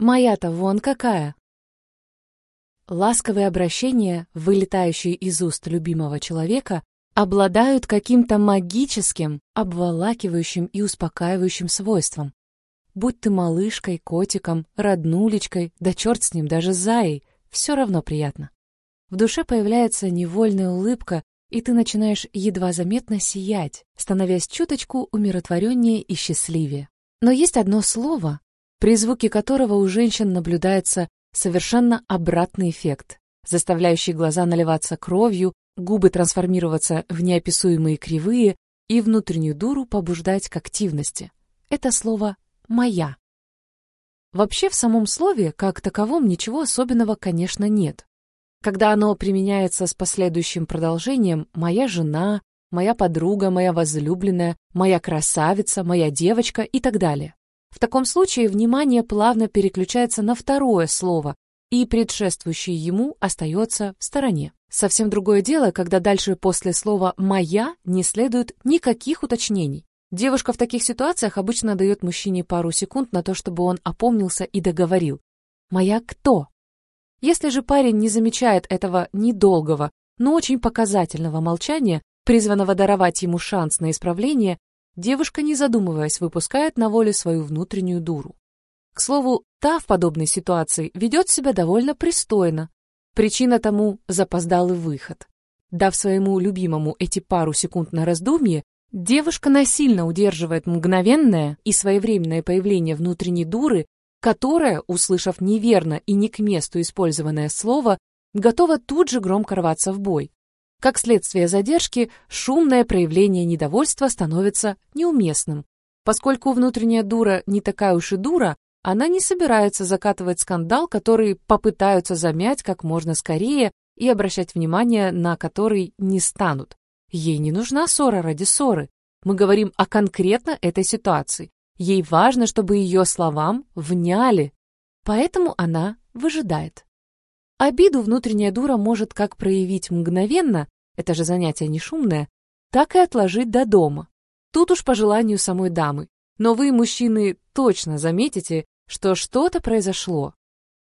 Моя-то вон какая. Ласковые обращения, вылетающие из уст любимого человека, обладают каким-то магическим, обволакивающим и успокаивающим свойством. Будь ты малышкой, котиком, роднулечкой, да черт с ним, даже заей, все равно приятно. В душе появляется невольная улыбка, и ты начинаешь едва заметно сиять, становясь чуточку умиротвореннее и счастливее. Но есть одно слово, при звуке которого у женщин наблюдается совершенно обратный эффект, заставляющий глаза наливаться кровью, губы трансформироваться в неописуемые кривые и внутреннюю дуру побуждать к активности. Это слово «моя». Вообще в самом слове, как таковом, ничего особенного, конечно, нет. Когда оно применяется с последующим продолжением «моя жена», «моя подруга», «моя возлюбленная», «моя красавица», «моя девочка» и так далее. В таком случае внимание плавно переключается на второе слово, и предшествующее ему остается в стороне. Совсем другое дело, когда дальше после слова «моя» не следует никаких уточнений. Девушка в таких ситуациях обычно дает мужчине пару секунд на то, чтобы он опомнился и договорил. «Моя кто?» Если же парень не замечает этого недолгого, но очень показательного молчания, призванного даровать ему шанс на исправление, девушка, не задумываясь, выпускает на волю свою внутреннюю дуру. К слову, та в подобной ситуации ведет себя довольно пристойно. Причина тому – запоздалый выход. Дав своему любимому эти пару секунд на раздумье, девушка насильно удерживает мгновенное и своевременное появление внутренней дуры, которая, услышав неверно и не к месту использованное слово, готова тут же громко рваться в бой. Как следствие задержки, шумное проявление недовольства становится неуместным. Поскольку внутренняя дура не такая уж и дура, она не собирается закатывать скандал, который попытаются замять как можно скорее и обращать внимание на который не станут. Ей не нужна ссора ради ссоры. Мы говорим о конкретно этой ситуации. Ей важно, чтобы ее словам вняли. Поэтому она выжидает. Обиду внутренняя дура может как проявить мгновенно, это же занятие не шумное, так и отложить до дома. Тут уж по желанию самой дамы. Но вы, мужчины, точно заметите, что что-то произошло.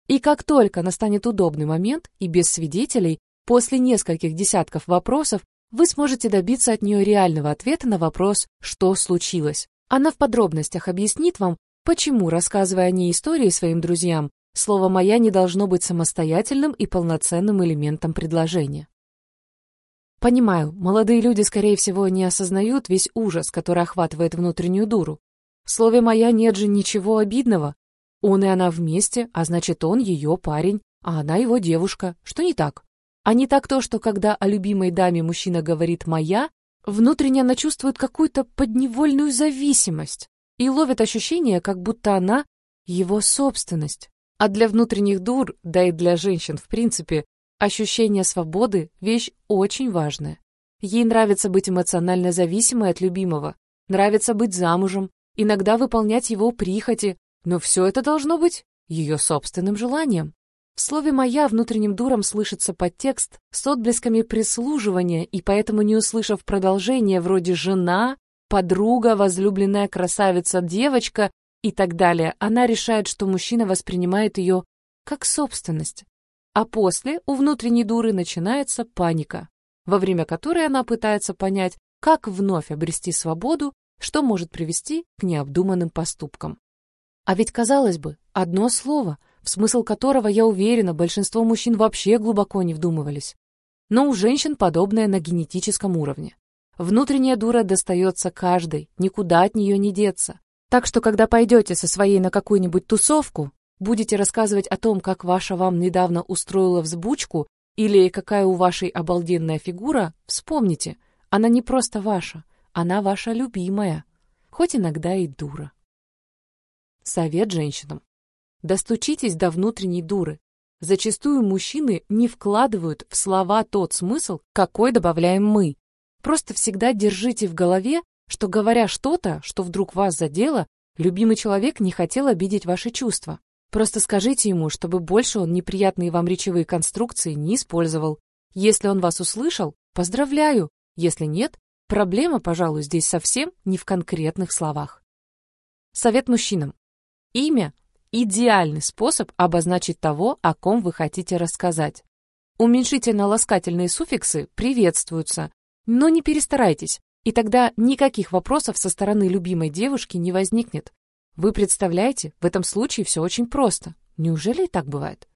И как только настанет удобный момент и без свидетелей, после нескольких десятков вопросов, вы сможете добиться от нее реального ответа на вопрос «что случилось?». Она в подробностях объяснит вам, почему, рассказывая о ней истории своим друзьям, Слово «моя» не должно быть самостоятельным и полноценным элементом предложения. Понимаю, молодые люди, скорее всего, не осознают весь ужас, который охватывает внутреннюю дуру. В слове «моя» нет же ничего обидного. Он и она вместе, а значит, он ее парень, а она его девушка. Что не так? А не так то, что когда о любимой даме мужчина говорит «моя», внутренне она чувствует какую-то подневольную зависимость и ловит ощущение, как будто она его собственность. А для внутренних дур, да и для женщин в принципе, ощущение свободы – вещь очень важная. Ей нравится быть эмоционально зависимой от любимого, нравится быть замужем, иногда выполнять его прихоти, но все это должно быть ее собственным желанием. В слове «моя» внутренним дуром слышится подтекст с отблесками прислуживания, и поэтому, не услышав продолжения вроде «жена», «подруга», «возлюбленная красавица», «девочка», и так далее, она решает, что мужчина воспринимает ее как собственность. А после у внутренней дуры начинается паника, во время которой она пытается понять, как вновь обрести свободу, что может привести к необдуманным поступкам. А ведь, казалось бы, одно слово, в смысл которого, я уверена, большинство мужчин вообще глубоко не вдумывались. Но у женщин подобное на генетическом уровне. Внутренняя дура достается каждой, никуда от нее не деться. Так что, когда пойдете со своей на какую-нибудь тусовку, будете рассказывать о том, как ваша вам недавно устроила взбучку или какая у вашей обалденная фигура, вспомните, она не просто ваша, она ваша любимая, хоть иногда и дура. Совет женщинам. Достучитесь до внутренней дуры. Зачастую мужчины не вкладывают в слова тот смысл, какой добавляем мы. Просто всегда держите в голове, что, говоря что-то, что вдруг вас задело, любимый человек не хотел обидеть ваши чувства. Просто скажите ему, чтобы больше он неприятные вам речевые конструкции не использовал. Если он вас услышал, поздравляю. Если нет, проблема, пожалуй, здесь совсем не в конкретных словах. Совет мужчинам. Имя идеальный способ обозначить того, о ком вы хотите рассказать. Уменьшительно-ласкательные суффиксы приветствуются, но не перестарайтесь, и тогда никаких вопросов со стороны любимой девушки не возникнет. Вы представляете, в этом случае все очень просто. Неужели и так бывает?